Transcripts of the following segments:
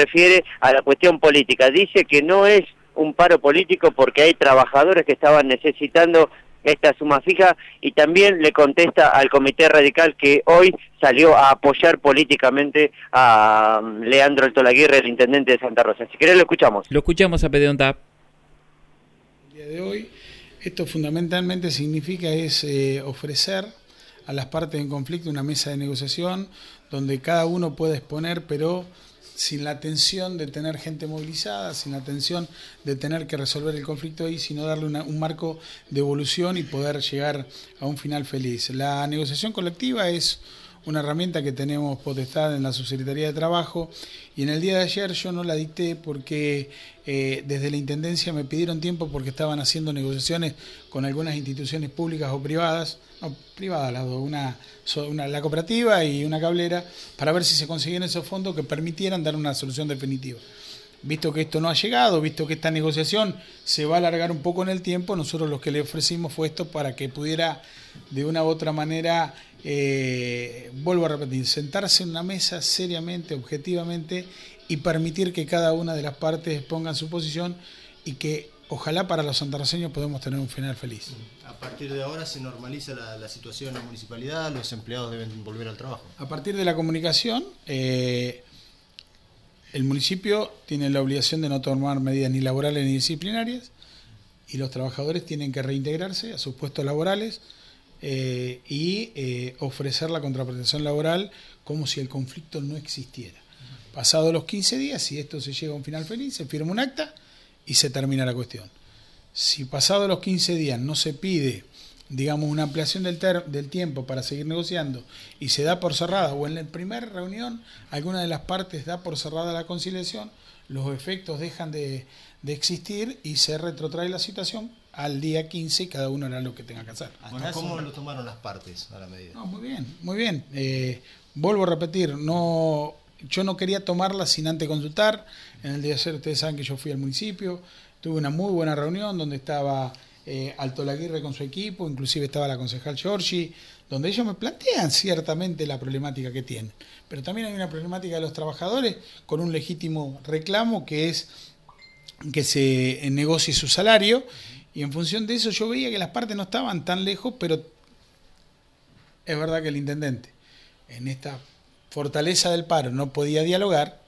refiere a la cuestión política. Dice que no es un paro político porque hay trabajadores que estaban necesitando esta suma fija y también le contesta al Comité Radical que hoy salió a apoyar políticamente a um, Leandro Altolaguirre, el intendente de Santa Rosa. Si querés lo escuchamos. Lo escuchamos a Pedonta. El día de hoy, esto fundamentalmente significa es eh, ofrecer a las partes en conflicto una mesa de negociación donde cada uno pueda exponer, pero sin la tensión de tener gente movilizada, sin la tensión de tener que resolver el conflicto ahí, sino darle un marco de evolución y poder llegar a un final feliz. La negociación colectiva es una herramienta que tenemos potestad en la Subsecretaría de Trabajo y en el día de ayer yo no la dicté porque eh, desde la Intendencia me pidieron tiempo porque estaban haciendo negociaciones con algunas instituciones públicas o privadas, no, privadas dos, una, la cooperativa y una cablera, para ver si se conseguían esos fondos que permitieran dar una solución definitiva. Visto que esto no ha llegado, visto que esta negociación se va a alargar un poco en el tiempo, nosotros lo que le ofrecimos fue esto para que pudiera de una u otra manera eh, vuelvo a repetir, sentarse en una mesa seriamente, objetivamente y permitir que cada una de las partes pongan su posición y que ojalá para los santarraceños podamos tener un final feliz. A partir de ahora se normaliza la, situación en la municipalidad, los empleados deben volver al trabajo. A partir de la comunicación, eh, el municipio tiene la obligación de no tomar medidas ni laborales ni disciplinarias y los trabajadores tienen que reintegrarse a sus puestos laborales eh, y eh, ofrecer la contraprestación laboral como si el conflicto no existiera. Pasados los 15 días, si esto se llega a un final feliz, se firma un acta y se termina la cuestión. Si pasados los 15 días no se pide, digamos, una ampliación del, del tiempo para seguir negociando y se da por cerrada, o en la primera reunión alguna de las partes da por cerrada la conciliación, los efectos dejan de, de existir y se retrotrae la situación al día 15 y cada uno hará lo que tenga que hacer. ¿Cómo lo tomaron las partes a la medida? muy bien, muy bien. Eh, vuelvo a repetir, no, yo no quería tomarla sin antes consultar. En el día de ayer ustedes saben que yo fui al municipio, tuve una muy buena reunión donde estaba eh, Alto Laguirre con su equipo, inclusive estaba la concejal Giorgi, donde ellos me plantean ciertamente la problemática que tienen. Pero también hay una problemática de los trabajadores con un legítimo reclamo que es que se negocie su salario y en función de eso yo veía que las partes no estaban tan lejos, pero es verdad que el intendente en esta fortaleza del paro no podía dialogar,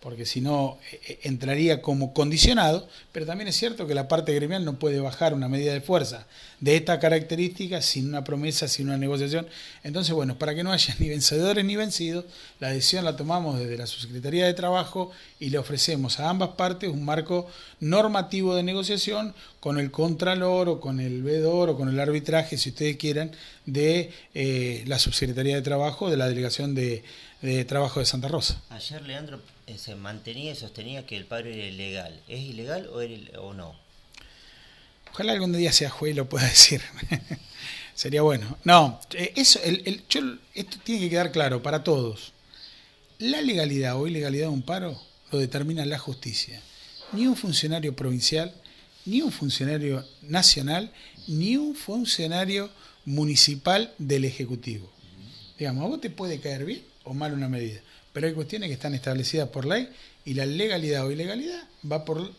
porque si no eh, eh, entraría como condicionado, pero también es cierto que la parte gremial no puede bajar una medida de fuerza de esta característica sin una promesa, sin una negociación. Entonces, bueno, para que no haya ni vencedores ni vencidos, la decisión la tomamos desde la Subsecretaría de Trabajo y le ofrecemos a ambas partes un marco normativo de negociación con el Contralor o con el Vedor o con el arbitraje, si ustedes quieran, de eh, la Subsecretaría de Trabajo, de la Delegación de de Trabajo de Santa Rosa. Ayer, Leandro, eh, se mantenía y sostenía que el paro era ilegal. ¿Es ilegal o, o no? Ojalá algún día sea juez y lo pueda decir. Sería bueno. No, eh, eso, el, esto tiene que quedar claro para todos. La legalidad o ilegalidad de un paro lo determina la justicia. Ni un funcionario provincial, ni un funcionario nacional, ni un funcionario municipal del Ejecutivo. Digamos, a vos te puede caer bien o mal una medida. Pero hay cuestiones que están establecidas por ley y la legalidad o ilegalidad va por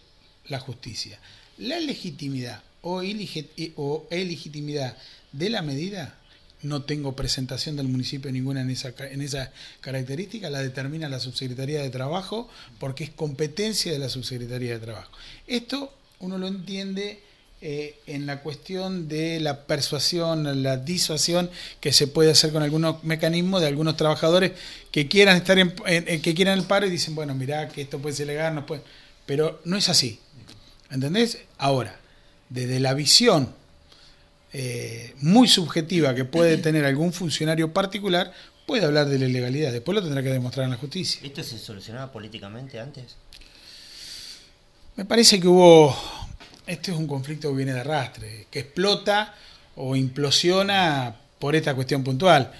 la justicia. La legitimidad o, ilegitimidad de la medida, no tengo presentación del municipio ninguna en esa, en esa característica, la determina la Subsecretaría de Trabajo porque es competencia de la Subsecretaría de Trabajo. Esto uno lo entiende eh, en la cuestión de la persuasión, la disuasión que se puede hacer con algunos mecanismos de algunos trabajadores que quieran estar en, que quieran el paro y dicen, bueno, mirá que esto puede ser legal, no puede. Pero no es así. ¿Entendés? Ahora, desde la visión eh, muy subjetiva que puede tener algún funcionario particular, puede hablar de la ilegalidad. Después lo tendrá que demostrar en la justicia. ¿Esto se solucionaba políticamente antes? Me parece que hubo este es un conflicto que viene de arrastre, que explota o implosiona por esta cuestión puntual.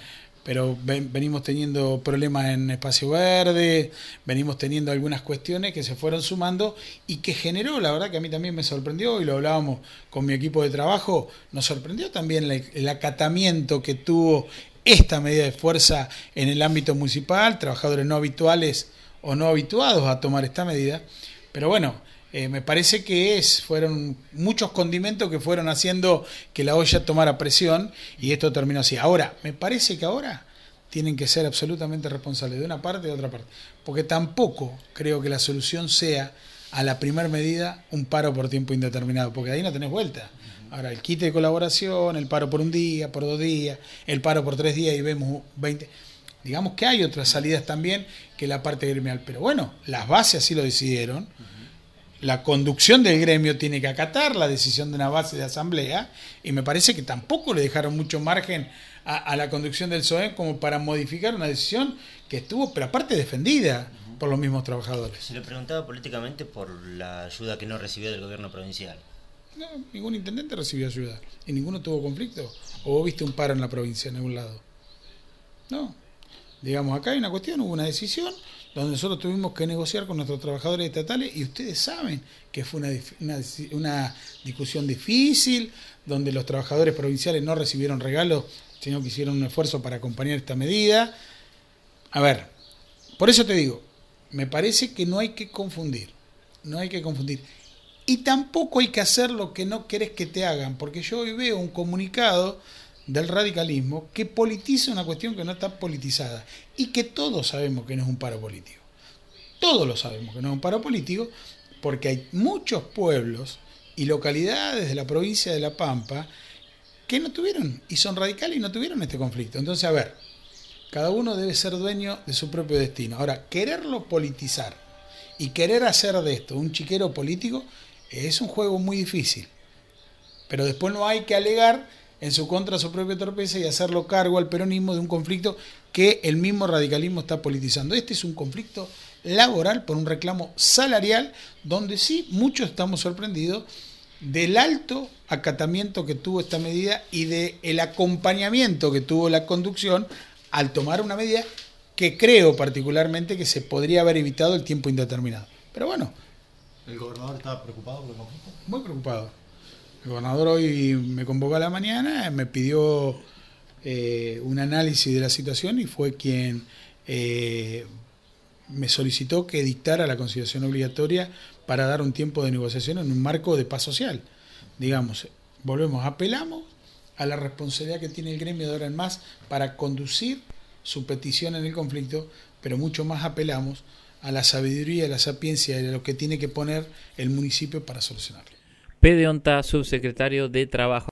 Pero venimos teniendo problemas en espacio verde, venimos teniendo algunas cuestiones que se fueron sumando y que generó, la verdad que a mí también me sorprendió y lo hablábamos con mi equipo de trabajo, nos sorprendió también el acatamiento que tuvo esta medida de fuerza en el ámbito municipal, trabajadores no habituales o no habituados a tomar esta medida, pero bueno, eh, me parece que es, fueron muchos condimentos que fueron haciendo que la olla tomara presión y esto terminó así. Ahora, me parece que ahora tienen que ser absolutamente responsables de una parte y de otra parte, porque tampoco creo que la solución sea a la primera medida un paro por tiempo indeterminado, porque ahí no tenés vuelta. Ahora, el quite de colaboración, el paro por un día, por dos días, el paro por tres días y vemos 20. Digamos que hay otras salidas también que la parte gremial, pero bueno, las bases así lo decidieron la conducción del gremio tiene que acatar la decisión de una base de asamblea y me parece que tampoco le dejaron mucho margen a, la conducción del SOE como para modificar una decisión que estuvo, pero aparte defendida por los mismos trabajadores. Se le preguntaba políticamente por la ayuda que no recibió del gobierno provincial. No, ningún intendente recibió ayuda y ninguno tuvo conflicto. ¿O vos viste un paro en la provincia en algún lado? No. Digamos, acá hay una cuestión, hubo una decisión, donde nosotros tuvimos que negociar con nuestros trabajadores estatales y ustedes saben que fue una, una, discusión difícil, donde los trabajadores provinciales no recibieron regalos, sino que hicieron un esfuerzo para acompañar esta medida. A ver, por eso te digo, me parece que no hay que confundir, no hay que confundir. Y tampoco hay que hacer lo que no querés que te hagan, porque yo hoy veo un comunicado del radicalismo que politiza una cuestión que no está politizada y que todos sabemos que no es un paro político. Todos lo sabemos que no es un paro político porque hay muchos pueblos y localidades de la provincia de La Pampa que no tuvieron y son radicales y no tuvieron este conflicto. Entonces, a ver, cada uno debe ser dueño de su propio destino. Ahora, quererlo politizar y querer hacer de esto un chiquero político es un juego muy difícil. Pero después no hay que alegar en su contra su propia torpeza y hacerlo cargo al peronismo de un conflicto que el mismo radicalismo está politizando. Este es un conflicto laboral por un reclamo salarial donde sí muchos estamos sorprendidos del alto acatamiento que tuvo esta medida y del el acompañamiento que tuvo la conducción al tomar una medida que creo particularmente que se podría haber evitado el tiempo indeterminado. Pero bueno. ¿El gobernador estaba preocupado por el conflicto? Muy preocupado. El gobernador hoy me convocó a la mañana, me pidió eh, un análisis de la situación y fue quien eh, me solicitó que dictara la conciliación obligatoria para dar un tiempo de negociación en un marco de paz social. Digamos, volvemos, apelamos a la responsabilidad que tiene el gremio de ahora en más para conducir su petición en el conflicto, pero mucho más apelamos a la sabiduría, a la sapiencia de lo que tiene que poner el municipio para solucionarlo. Pedeonta, subsecretario de Trabajo.